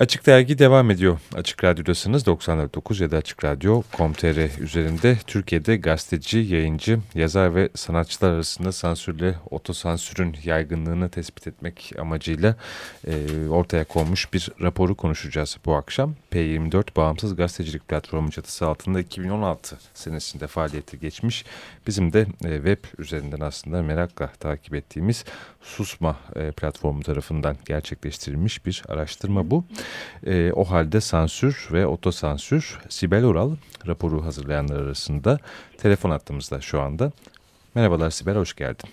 Açık Dergi devam ediyor. Açık Radyo'dasınız 94.9 ya da Açık Radyo.com.tr üzerinde Türkiye'de gazeteci, yayıncı, yazar ve sanatçılar arasında sansürle otosansürün yaygınlığını tespit etmek amacıyla e, ortaya konmuş bir raporu konuşacağız bu akşam. P24 Bağımsız Gazetecilik Platformu çatısı altında 2016 senesinde faaliyete geçmiş. Bizim de e, web üzerinden aslında merakla takip ettiğimiz Susma e, platformu tarafından gerçekleştirilmiş bir araştırma bu. E, o halde sansür ve otosansür Sibel Oral raporu hazırlayanlar arasında telefon attığımızda şu anda. Merhabalar Sibel, hoş geldin.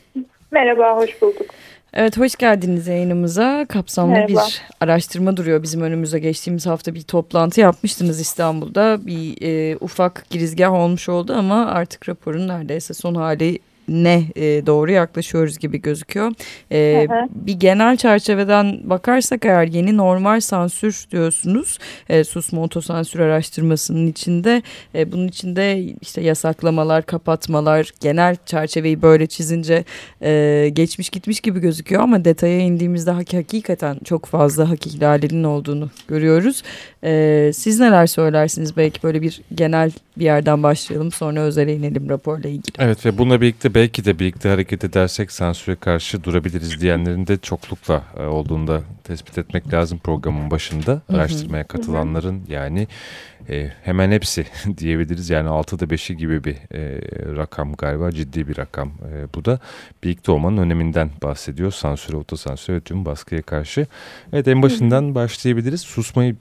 Merhaba, hoş bulduk. Evet, hoş geldiniz yayınımıza. Kapsamlı Merhaba. bir araştırma duruyor bizim önümüze. Geçtiğimiz hafta bir toplantı yapmıştınız İstanbul'da. Bir e, ufak girizgah olmuş oldu ama artık raporun neredeyse son hali ne e, doğru yaklaşıyoruz gibi gözüküyor. E, hı hı. Bir genel çerçeveden bakarsak eğer yeni normal sansür diyorsunuz. E, susma otosansür araştırmasının içinde. E, bunun içinde işte yasaklamalar, kapatmalar, genel çerçeveyi böyle çizince e, geçmiş gitmiş gibi gözüküyor. Ama detaya indiğimizde hakikaten çok fazla hak ihlalinin olduğunu görüyoruz. E, siz neler söylersiniz? Belki böyle bir genel bir yerden başlayalım sonra özele inelim raporla ilgili. Evet ve bununla birlikte belki de birlikte hareket edersek sansüre karşı durabiliriz diyenlerin de çoklukla e, olduğunu da tespit etmek lazım programın başında. Araştırmaya katılanların yani e, hemen hepsi diyebiliriz. Yani 6'da 5'i gibi bir e, rakam galiba ciddi bir rakam. E, bu da birlikte olmanın öneminden bahsediyor. Sansüre, otosansüre ve tüm baskıya karşı. Evet en başından başlayabiliriz. Susmayı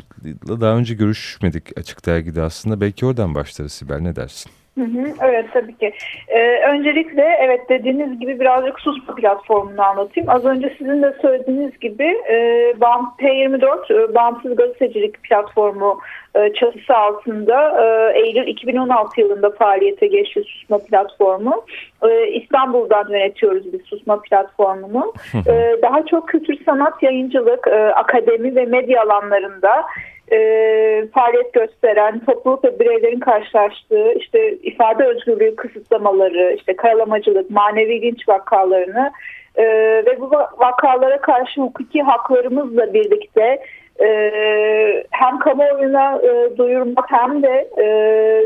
daha önce görüşmedik açık dergide aslında. Belki oradan başlarız Sibel ne dersin? Hı hı, evet tabii ki. Ee, öncelikle evet dediğiniz gibi birazcık susma platformunu anlatayım. Az önce sizin de söylediğiniz gibi e, P24 e, Bağımsız Gazetecilik Platformu e, çatısı altında e, Eylül 2016 yılında faaliyete geçti susma platformu. E, İstanbul'dan yönetiyoruz biz susma platformunu. E, daha çok kültür sanat yayıncılık, e, akademi ve medya alanlarında e, faaliyet gösteren topluluk ve bireylerin karşılaştığı işte ifade özgürlüğü kısıtlamaları, işte karalamacılık, manevi linç vakalarını e, ve bu vakalara karşı hukuki haklarımızla birlikte e, hem kamuoyuna e, duyurmak hem de e,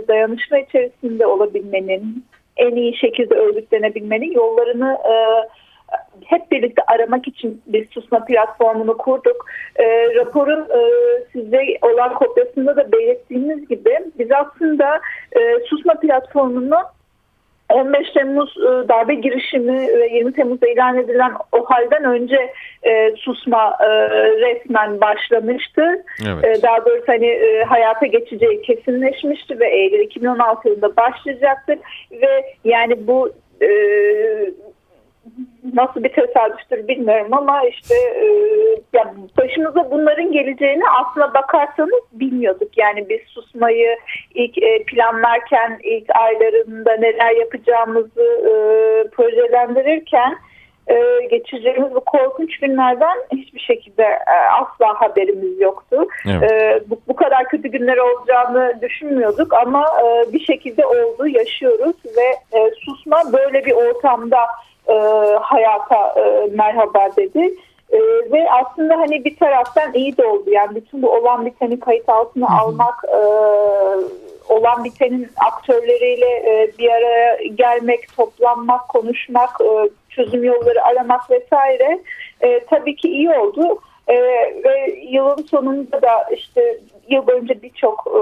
dayanışma içerisinde olabilmenin, en iyi şekilde örgütlenebilmenin yollarını e, hep birlikte aramak için bir susma platformunu kurduk. E, raporun e, size olan kopyasında da belirttiğimiz gibi biz aslında e, susma platformunu 15 Temmuz e, darbe girişimi ve 20 Temmuz'da ilan edilen o halden önce e, susma e, resmen başlamıştı. Evet. E, daha doğrusu hani e, hayata geçeceği kesinleşmişti ve Eylül 2016 yılında başlayacaktır. Ve yani bu e, nasıl bir tesadüftür bilmiyorum ama işte e, ya başımıza bunların geleceğini aslına bakarsanız bilmiyorduk. Yani biz susmayı ilk e, planlarken ilk aylarında neler yapacağımızı e, projelendirirken e, geçireceğimiz bu korkunç günlerden hiçbir şekilde e, asla haberimiz yoktu. Evet. E, bu, bu kadar kötü günler olacağını düşünmüyorduk ama e, bir şekilde oldu, yaşıyoruz ve e, susma böyle bir ortamda e, hayata e, merhaba dedi. E, ve aslında hani bir taraftan iyi de oldu. Yani bütün bu olan biteni kayıt altına Hı -hı. almak, e, olan bitenin aktörleriyle e, bir araya gelmek, toplanmak, konuşmak, e, çözüm yolları aramak vesaire e, tabii ki iyi oldu. E, ve yılın sonunda da işte yıl boyunca birçok e,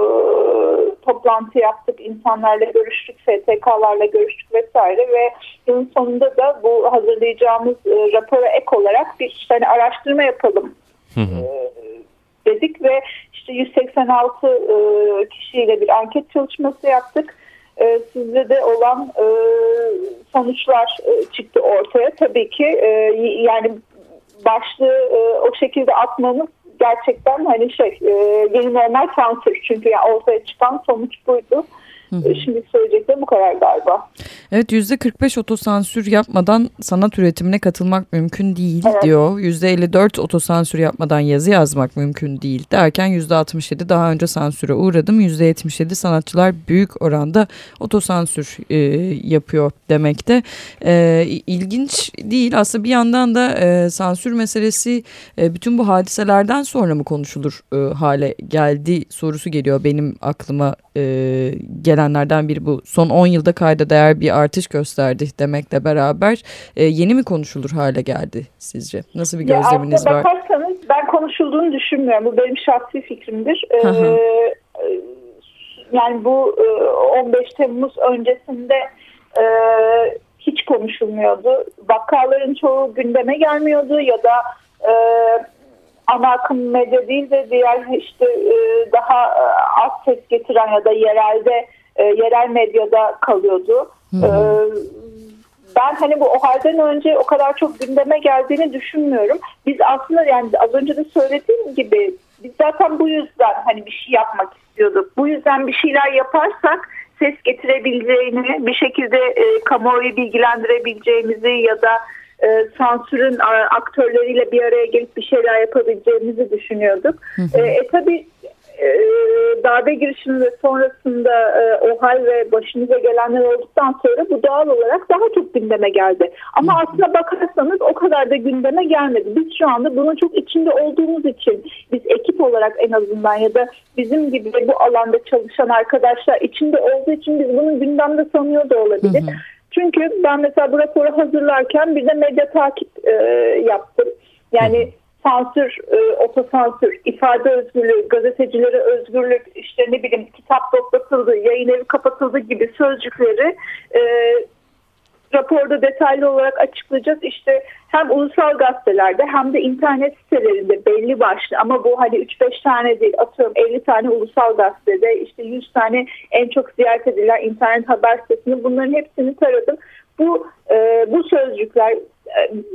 toplantı yaptık, insanlarla görüştük, STK'larla görüştük vesaire ve yılın sonunda da bu hazırlayacağımız e, rapora ek olarak bir işte hani araştırma yapalım hı hı. E, dedik ve işte 186 e, kişiyle bir anket çalışması yaptık. E, sizde de olan e, sonuçlar e, çıktı ortaya. Tabii ki e, yani başlığı e, o şekilde atmamız gerçekten hani şey e, yeni normal sansür çünkü yani ortaya çıkan sonuç buydu. Hı hı. Şimdi söyleyeceklerim bu kadar galiba. Evet %45 otosansür yapmadan sanat üretimine katılmak mümkün değil evet. diyor. %54 otosansür yapmadan yazı yazmak mümkün değil derken %67 daha önce sansüre uğradım. %77 sanatçılar büyük oranda otosansür e, yapıyor demekte. E, ilginç değil aslında bir yandan da e, sansür meselesi e, bütün bu hadiselerden sonra mı konuşulur e, hale geldi sorusu geliyor benim aklıma e, gelenlerden biri bu. Son 10 yılda kayda değer bir artış gösterdi demekle beraber e, yeni mi konuşulur hale geldi sizce? Nasıl bir gözleminiz ya var? Bakarsanız ben konuşulduğunu düşünmüyorum. Bu benim şahsi fikrimdir. Ee, yani bu 15 Temmuz öncesinde e, hiç konuşulmuyordu. Vakaların çoğu gündeme gelmiyordu ya da e, ana akım medya değil de diğer işte e, daha e, az ses getiren ya da yerelde e, yerel medyada kalıyordu. Hı hı. E, ben hani bu o halden önce o kadar çok gündeme geldiğini düşünmüyorum. Biz aslında yani az önce de söylediğim gibi biz zaten bu yüzden hani bir şey yapmak istiyorduk. Bu yüzden bir şeyler yaparsak ses getirebileceğini, bir şekilde e, kamuoyu bilgilendirebileceğimizi ya da e, sansürün aktörleriyle bir araya gelip bir şeyler yapabileceğimizi düşünüyorduk. Hı hı. E, e tabii e, darbe girişimi ve sonrasında e, o hal ve başımıza gelenler olduktan sonra bu doğal olarak daha çok gündeme geldi. Ama hı. aslında bakarsanız o kadar da gündeme gelmedi. Biz şu anda bunun çok içinde olduğumuz için biz ekip olarak en azından ya da bizim gibi bu alanda çalışan arkadaşlar içinde olduğu için biz bunu gündemde sanıyor da olabilir. Hı hı. Çünkü ben mesela bu raporu hazırlarken bir de medya takip e, yaptım. Yani sansür, e, otosansür, ifade özgürlüğü, gazetecilere özgürlük, işte ne bileyim kitap toplatıldı, yayın evi kapatıldı gibi sözcükleri e, raporda detaylı olarak açıklayacağız. İşte hem ulusal gazetelerde hem de internet sitelerinde belli başlı ama bu hani 3-5 tane değil atıyorum 50 tane ulusal gazetede işte 100 tane en çok ziyaret edilen internet haber sitesinde bunların hepsini taradım. Bu e, bu sözcükler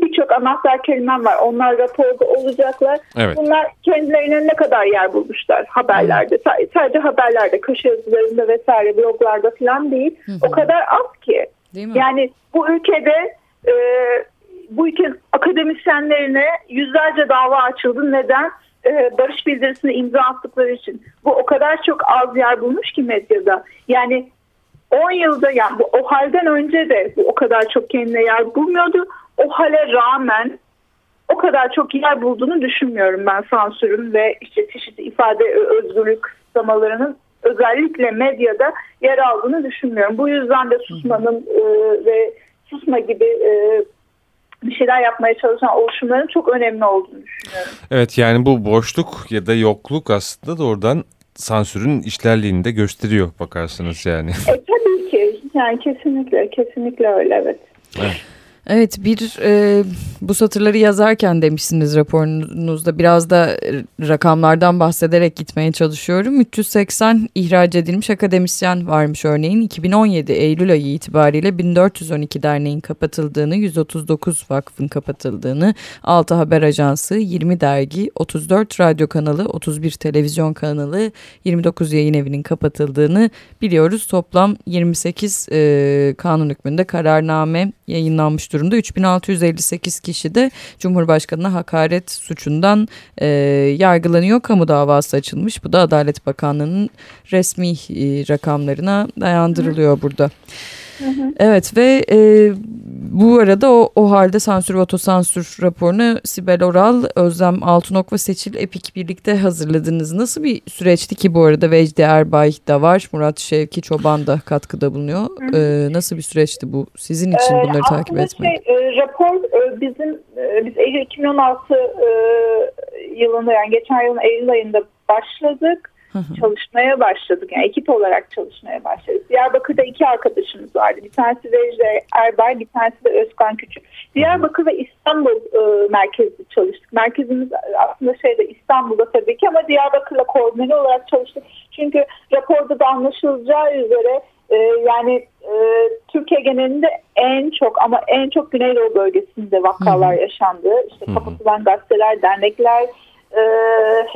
birçok anahtar kelimem var. Onlar raporda olacaklar. Evet. Bunlar kendilerine ne kadar yer bulmuşlar haberlerde. Hmm. Sadece haberlerde, köşe yazılarında vesaire bloglarda falan değil. Hmm. O kadar az ki. Yani bu ülkede e, bu ülkenin akademisyenlerine yüzlerce dava açıldı. Neden? E, barış bildirisine imza attıkları için. Bu o kadar çok az yer bulmuş ki medyada. Yani 10 yılda yani bu, o halden önce de bu o kadar çok kendine yer bulmuyordu. O hale rağmen o kadar çok yer bulduğunu düşünmüyorum ben sansürün ve işte çeşitli ifade özgürlük kısıtlamalarının özellikle medyada yer aldığını düşünmüyorum. Bu yüzden de susmanın e, ve susma gibi e, bir şeyler yapmaya çalışan oluşumların çok önemli olduğunu düşünüyorum. Evet yani bu boşluk ya da yokluk aslında doğrudan sansürün işlerliğini de gösteriyor bakarsınız yani. E, tabii ki yani kesinlikle kesinlikle öyle evet. Evet. Evet bir e, bu satırları yazarken demişsiniz raporunuzda biraz da rakamlardan bahsederek gitmeye çalışıyorum. 380 ihraç edilmiş akademisyen varmış örneğin 2017 Eylül ayı itibariyle 1412 derneğin kapatıldığını 139 vakfın kapatıldığını 6 haber ajansı 20 dergi 34 radyo kanalı 31 televizyon kanalı 29 yayın evinin kapatıldığını biliyoruz. Toplam 28 e, kanun hükmünde kararname yayınlanmış durumda. 3658 kişi de Cumhurbaşkanı'na hakaret suçundan e, yargılanıyor. Kamu davası açılmış. Bu da Adalet Bakanlığı'nın resmi e, rakamlarına dayandırılıyor burada. Evet ve e, bu arada o, o halde sansür ve otosansür raporunu Sibel Oral, Özlem Altınok ve Seçil Epik birlikte hazırladınız. Nasıl bir süreçti ki bu arada Vecdi Erbay da var, Murat Şevki Çoban da katkıda bulunuyor. E, nasıl bir süreçti bu sizin için bunları ee, takip etmek? Şey, e, rapor e, bizim e, biz Eylül 2016 e, yılında yani geçen yılın Eylül ayında başladık çalışmaya başladık. Yani ekip olarak çalışmaya başladık. Diyarbakır'da iki arkadaşımız vardı. Bir tanesi Vejde Erbay, bir tanesi de Özkan Küçük. Diyarbakır ve İstanbul e, merkezli çalıştık. Merkezimiz aslında şeyde İstanbul'da tabii ki ama Diyarbakır'la koordineli olarak çalıştık. Çünkü raporda da anlaşılacağı üzere e, yani e, Türkiye genelinde en çok ama en çok Güneydoğu bölgesinde vakalar yaşandı. İşte kapatılan gazeteler, dernekler,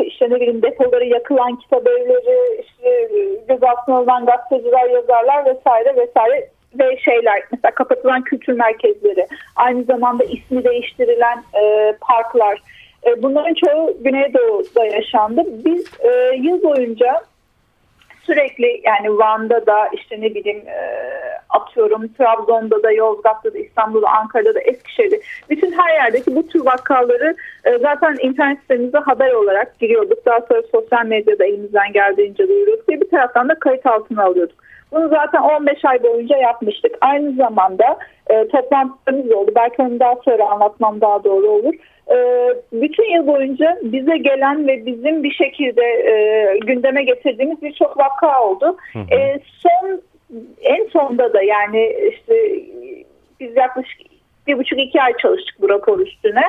işte ne bileyim depoları yakılan kitap evleri, işte gözaltına alınan gazeteciler, yazarlar vesaire vesaire ve şeyler mesela kapatılan kültür merkezleri, aynı zamanda ismi değiştirilen e, parklar. E, bunların çoğu Güneydoğu'da yaşandı. Biz e, yıl boyunca sürekli yani Van'da da işte ne bileyim e, atıyorum Trabzon'da da Yozgat'ta da İstanbul'da Ankara'da da Eskişehir'de bütün her yerdeki bu tür vakaları e, zaten internet sitemize haber olarak giriyorduk. Daha sonra sosyal medyada elimizden geldiğince duyuruyorduk ve bir taraftan da kayıt altına alıyorduk. Bunu zaten 15 ay boyunca yapmıştık. Aynı zamanda e, toplantılarımız oldu. Belki onu daha sonra anlatmam daha doğru olur. E, bütün yıl boyunca bize gelen ve bizim bir şekilde e, gündeme getirdiğimiz birçok vaka oldu. Hı hı. E, son en sonda da yani işte biz yaklaşık bir buçuk iki ay çalıştık bu rapor üstüne.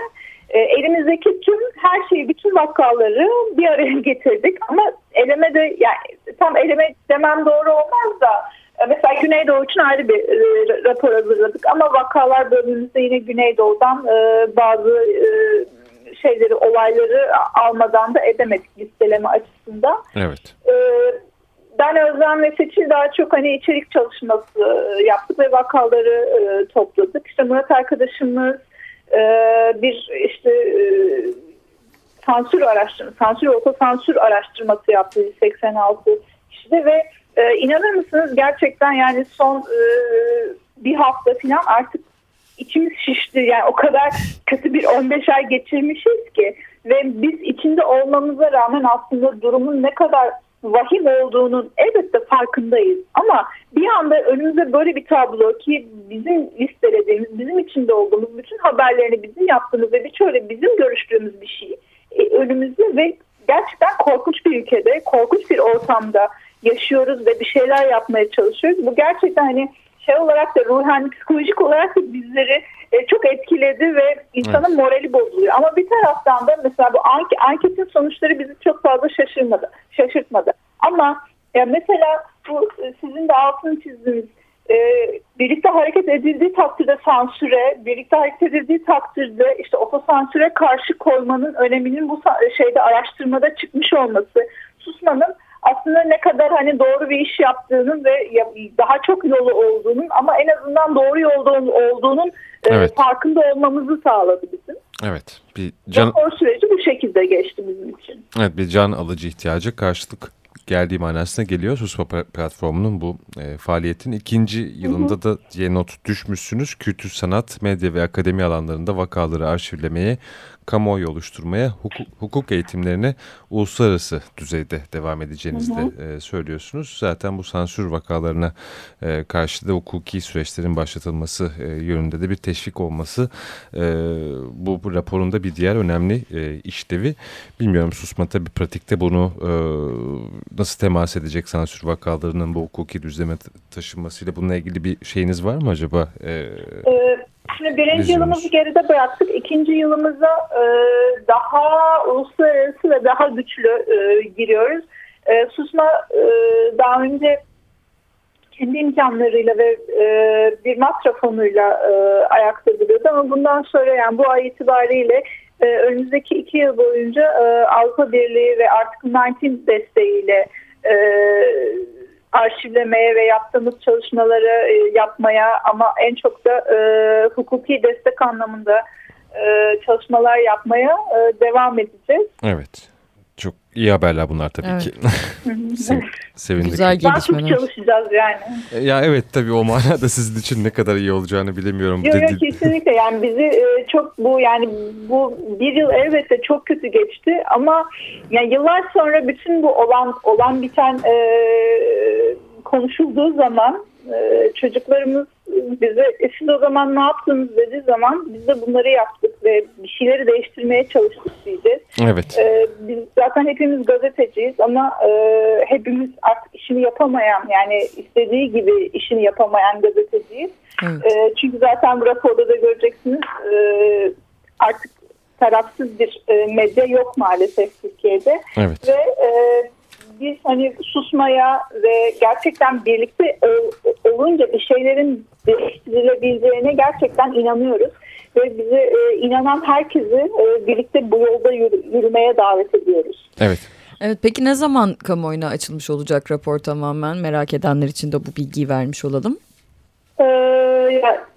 E, elimizdeki tüm her şeyi, bütün vakaları bir araya getirdik. Ama eleme de yani tam eleme demem doğru olmaz da mesela Güneydoğu için ayrı bir e, rapor hazırladık. Ama vakalar bölümümüzde yine Güneydoğu'dan e, bazı e, şeyleri, olayları almadan da edemedik listeleme açısından. Evet. E, ben Özlem ve Seçil daha çok hani içerik çalışması yaptık ve vakaları e, topladık. İşte Murat arkadaşımız e, bir işte e, sansür araştırma, sansür oto sansür araştırması yaptı 86 kişide ve e, inanır mısınız gerçekten yani son e, bir hafta falan artık içimiz şişti yani o kadar kötü bir 15 ay geçirmişiz ki ve biz içinde olmamıza rağmen aslında durumun ne kadar vahim olduğunun elbette farkındayız. Ama bir anda önümüze böyle bir tablo ki bizim listelediğimiz, bizim içinde olduğumuz bütün haberlerini bizim yaptığımız ve bir şöyle bizim görüştüğümüz bir şey e, önümüzde ve gerçekten korkunç bir ülkede, korkunç bir ortamda yaşıyoruz ve bir şeyler yapmaya çalışıyoruz. Bu gerçekten hani şey olarak da ruhen, psikolojik olarak da bizleri e, çok etkiledi ve insanın evet. morali bozuluyor. Ama bir taraftan da mesela bu ank anketin sonuçları bizi çok fazla şaşırmadı, şaşırtmadı. Ama ya mesela bu e, sizin de altını çizdiğiniz e, birlikte hareket edildiği takdirde sansüre, birlikte hareket edildiği takdirde işte otosansüre karşı koymanın öneminin bu şeyde araştırmada çıkmış olması, susmanın aslında ne kadar hani doğru bir iş yaptığının ve daha çok yolu olduğunun ama en azından doğru yolda olduğunun e, evet. farkında olmamızı sağladı bizim. Evet. Bir can... Rapor süreci bu şekilde geçti bizim için. Evet bir can alıcı ihtiyacı karşılık geldiği manasına geliyor. Susma platformunun bu e, faaliyetin ikinci yılında hı hı. da yeni not düşmüşsünüz. Kültür, sanat, medya ve akademi alanlarında vakaları arşivlemeye, kamuoyu oluşturmaya, hukuk, hukuk eğitimlerine uluslararası düzeyde devam edeceğinizi de e, söylüyorsunuz. Zaten bu sansür vakalarına e, karşı da hukuki süreçlerin başlatılması e, yönünde de bir teşvik olması e, bu, bu raporunda bir diğer önemli e, işlevi. Bilmiyorum susma tabii pratikte bunu e, nasıl temas edecek sansür vakalarının bu hukuki düzleme taşınmasıyla bununla ilgili bir şeyiniz var mı acaba? E, ee, Şimdi birinci Vizyonuz. yılımızı geride bıraktık. İkinci yılımıza e, daha uluslararası ve daha güçlü e, giriyoruz. E, Susma e, daha önce kendi imkanlarıyla ve e, bir matrafonuyla e, ayakta duruyordu ama bundan sonra yani bu ay itibariyle e, önümüzdeki iki yıl boyunca e, Avrupa Birliği ve artık 19 desteğiyle e, arşivlemeye ve yaptığımız çalışmaları e, yapmaya ama en çok da e, hukuki destek anlamında e, çalışmalar yapmaya e, devam edeceğiz. Evet. Çok iyi haberler bunlar tabii evet. ki. Sev, sevindik. Güzel gelişmeler. Daha çok çalışacağız yani. E, ya evet tabii o manada sizin için ne kadar iyi olacağını bilemiyorum. Yok yok kesinlikle yani bizi e, çok bu yani bu bir yıl elbette çok kötü geçti ama yani yıllar sonra bütün bu olan olan biten e, konuşulduğu zaman e, çocuklarımız bize e siz o zaman ne yaptınız dediği zaman biz de bunları yaptık ve bir şeyleri değiştirmeye çalıştık diyeceğiz. Evet. E, biz zaten hepimiz gazeteciyiz ama e, hepimiz artık işini yapamayan yani istediği gibi işini yapamayan gazeteciyiz. Evet. E, çünkü zaten bu raporda da göreceksiniz e, artık tarafsız bir e, medya yok maalesef Türkiye'de. Evet. Ve e, biz hani susmaya ve gerçekten birlikte olunca bir şeylerin değiştirilebileceğine gerçekten inanıyoruz. ve bize e, inanan herkesi e, birlikte bu yolda yürü, yürümeye davet ediyoruz. Evet. Evet peki ne zaman kamuoyuna açılmış olacak rapor tamamen merak edenler için de bu bilgiyi vermiş olalım. Ee, ya,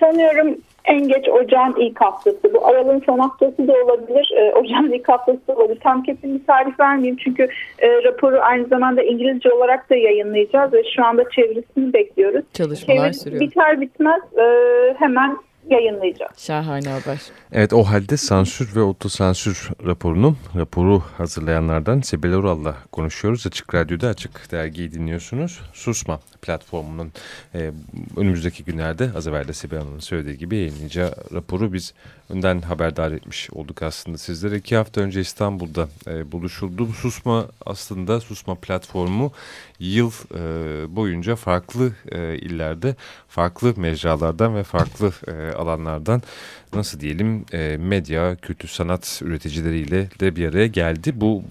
sanıyorum en geç ocağın ilk haftası. Bu aralığın son haftası da olabilir. E, ocağın ilk haftası da olabilir. Tam kesin bir tarih vermeyeyim. Çünkü e, raporu aynı zamanda İngilizce olarak da yayınlayacağız ve şu anda çevirisini bekliyoruz. Çalışmalar Çeviri sürüyor. biter bitmez e, hemen yayınlayacağız. Şahane haber. Evet o halde sansür ve otosansür raporunu, raporu hazırlayanlardan Sibel Ural'la konuşuyoruz. Açık Radyo'da Açık Dergi'yi dinliyorsunuz. Susma platformunun e, önümüzdeki günlerde az evvel de Sibel Hanım'ın söylediği gibi yayınlayacağı raporu biz önden haberdar etmiş olduk aslında sizlere. iki hafta önce İstanbul'da e, buluşuldu. Bu Susma aslında Susma platformu yıl e, boyunca farklı e, illerde, farklı mecralardan ve farklı e, alanlardan nasıl diyelim e, medya, kültür sanat üreticileriyle de bir araya geldi. Bu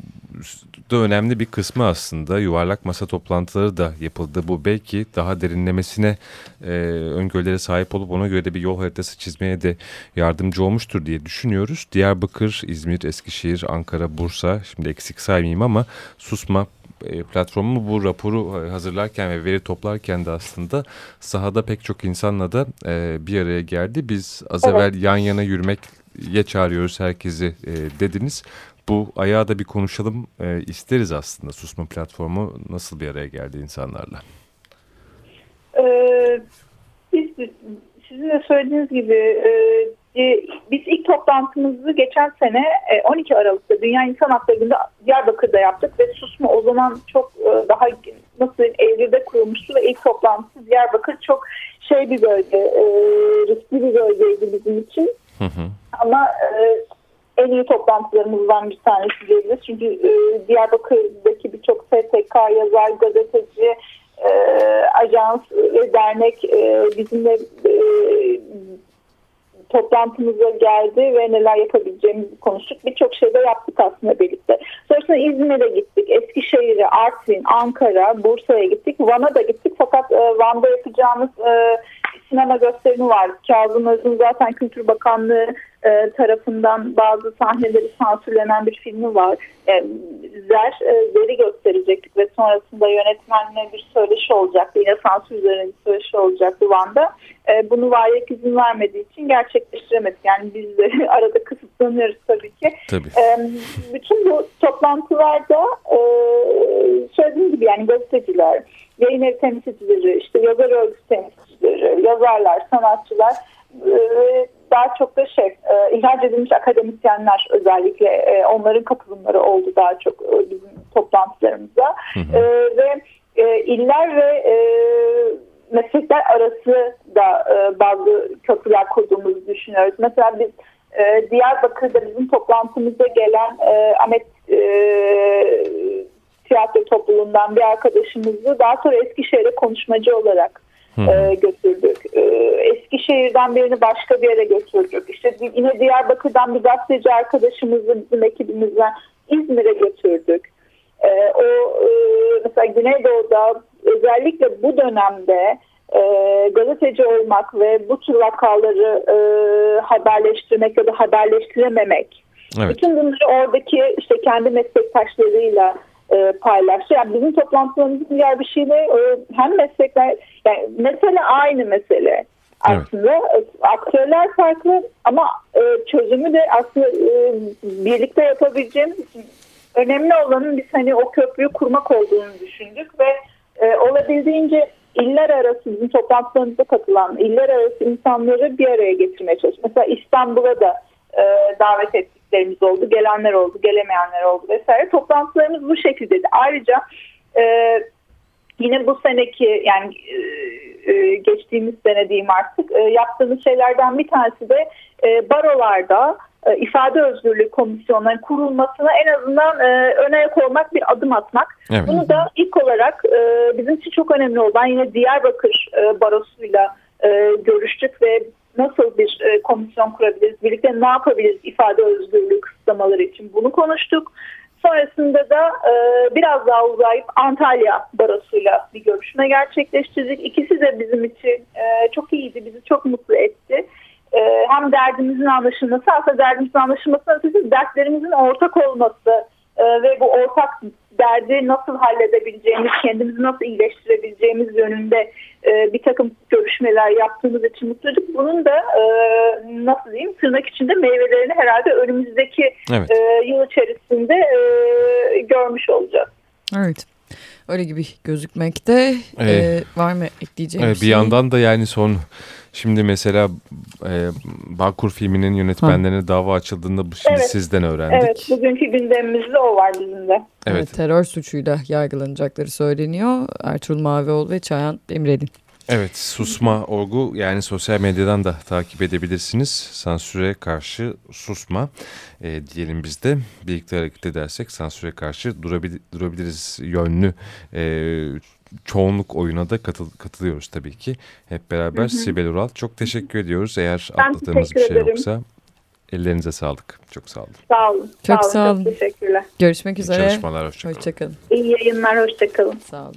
da önemli bir kısmı aslında yuvarlak masa toplantıları da yapıldı. Bu belki daha derinlemesine e, öngörülere sahip olup ona göre de bir yol haritası çizmeye de yardımcı olmuştur diye düşünüyoruz. Diyarbakır, İzmir, Eskişehir, Ankara, Bursa şimdi eksik saymayayım ama susma e, platformu bu raporu e, hazırlarken ve veri toplarken de aslında sahada pek çok insanla da e, bir araya geldi. Biz az Evet. evvel yan yana yürümeye çağırıyoruz herkesi e, dediniz. Bu ayağı da bir konuşalım e, isteriz aslında susma platformu nasıl bir araya geldi insanlarla. Ee, biz sizin de söylediğiniz gibi e, e, biz ilk toplantımızı geçen sene e, 12 Aralık'ta Dünya İnsan Hakları Günü'nde Diyarbakır'da yaptık ve susma o zaman çok e, daha nasıl Eylül'de kurulmuştu ve ilk toplantısı Diyarbakır çok şey bir bölge, e, riskli bir bölgeydi bizim için. Hı hı. Ama e, en iyi toplantılarımızdan bir tanesi diyebiliriz. Çünkü e, Diyarbakır'daki birçok STK, yazar, gazeteci, e, ajans ve dernek e, bizimle e, toplantımıza geldi ve neler yapabileceğimizi konuştuk. Birçok şey de yaptık aslında birlikte. Sonrasında İzmir'e gittik, Eskişehir'e, Artvin, Ankara, Bursa'ya gittik. Van'a da gittik fakat e, Van'da yapacağımız e, sinema gösterimi var. Kazım Öz'ün zaten Kültür Bakanlığı e, tarafından bazı sahneleri sansürlenen bir filmi var. E, Zer, e, Zer'i gösterecektik ve sonrasında yönetmenle bir söyleşi olacaktı. Yine sansür üzerine bir söyleşi olacaktı Van'da. E, bunu valilik izin vermediği için gerçekleştiremedik. Yani biz de arada kısıtlanıyoruz tabii ki. Tabii. E, bütün bu toplantılarda e, söylediğim gibi yani gazeteciler, yayın evi temsilcileri, işte yazar örgütü temsilcileri, yazarlar, sanatçılar e, daha çok da şey e, ihraç edilmiş akademisyenler özellikle e, onların katılımları oldu daha çok e, bizim toplantılarımıza Hı hı. E, ve e, iller ve e, meslekler arası da e, bazı köprüler kurduğumuzu düşünüyoruz. Mesela biz e, Diyarbakır'da bizim toplantımıza gelen e, Ahmet e, tiyatro topluluğundan bir arkadaşımızı daha sonra Eskişehir'e konuşmacı olarak. E, götürdük. E, Eskişehir'den birini başka bir yere götürdük. İşte yine Diyarbakır'dan bir gazeteci arkadaşımızı bizim ekibimizden İzmir'e götürdük. E, o e, mesela Güneydoğu'da özellikle bu dönemde e, gazeteci olmak ve bu tür vakaları e, haberleştirmek ya da haberleştirememek Evet. bütün bunları oradaki işte kendi meslektaşlarıyla e, paylaştı. Yani bizim toplantılarımızın diğer bir şey de e, hem meslekler yani mesele aynı mesele aslında. E, Aktörler farklı ama e, çözümü de aslında e, birlikte yapabileceğimiz için önemli olanın biz hani o köprüyü kurmak olduğunu düşündük ve e, olabildiğince iller arası bizim toplantılarımıza katılan iller arası insanları bir araya getirmeye çalıştık. Mesela İstanbul'a da e, davet ettiklerimiz oldu. Gelenler oldu, gelemeyenler oldu vesaire. Toplantılarımız bu şekildeydi. Ayrıca e, yine bu seneki yani e, e, geçtiğimiz sene diyeyim artık e, yaptığımız şeylerden bir tanesi de e, barolarda e, ifade özgürlüğü komisyonlarının kurulmasına en azından e, öne ayak olmak bir adım atmak. Evet. Bunu da ilk olarak e, bizim için çok önemli olan yine Diyarbakır e, barosuyla e, görüştük ve nasıl bir e, komisyon kurabiliriz, birlikte ne yapabiliriz ifade özgürlüğü kısıtlamaları için bunu konuştuk. Sonrasında da e, biraz daha uzayıp Antalya barosuyla bir görüşme gerçekleştirdik. İkisi de bizim için e, çok iyiydi, bizi çok mutlu etti. e, hem derdimizin anlaşılması aslında derdimizin anlaşılması ötesi dertlerimizin ortak olması e, ve bu ortak derdi nasıl halledebileceğimiz, kendimizi nasıl iyileştirebileceğimiz yönünde e, bir takım görüşmeler yaptığımız için mutluyduk. Bunun da e, nasıl diyeyim tırnak içinde meyvelerini herhalde önümüzdeki Evet. e, yıl içerisinde e, görmüş olacağız. Evet. Öyle gibi gözükmekte. Ee, Ee, var mı ekleyeceğim Evet, bir bir şey? yandan da yani son şimdi mesela e, Bağkur filminin yönetmenlerine dava açıldığında bu şimdi Evet. sizden öğrendik. Evet, bugünkü gündemimizde o var bizim de. Evet. Evet. terör suçuyla yargılanacakları söyleniyor. Ertuğrul Mavioğlu ve Çayan Demirel'in. Evet, susma olgu yani sosyal medyadan da takip edebilirsiniz. Sansüre karşı susma e, diyelim biz de birlikte hareket edersek sansüre karşı durabil- durabiliriz yönlü e, çoğunluk oyuna da katıl- katılıyoruz tabii ki. Hep beraber Sibel Ural çok teşekkür ediyoruz. Eğer Ben atladığımız bir şey ederim. yoksa ellerinize sağlık. Çok sağ olun. Sağ olun. Çok sağ olun. Çok teşekkürler. Görüşmek İyi üzere. çalışmalar, hoşçakalın. Hoşçakalın. İyi yayınlar, hoşçakalın. Sağ olun.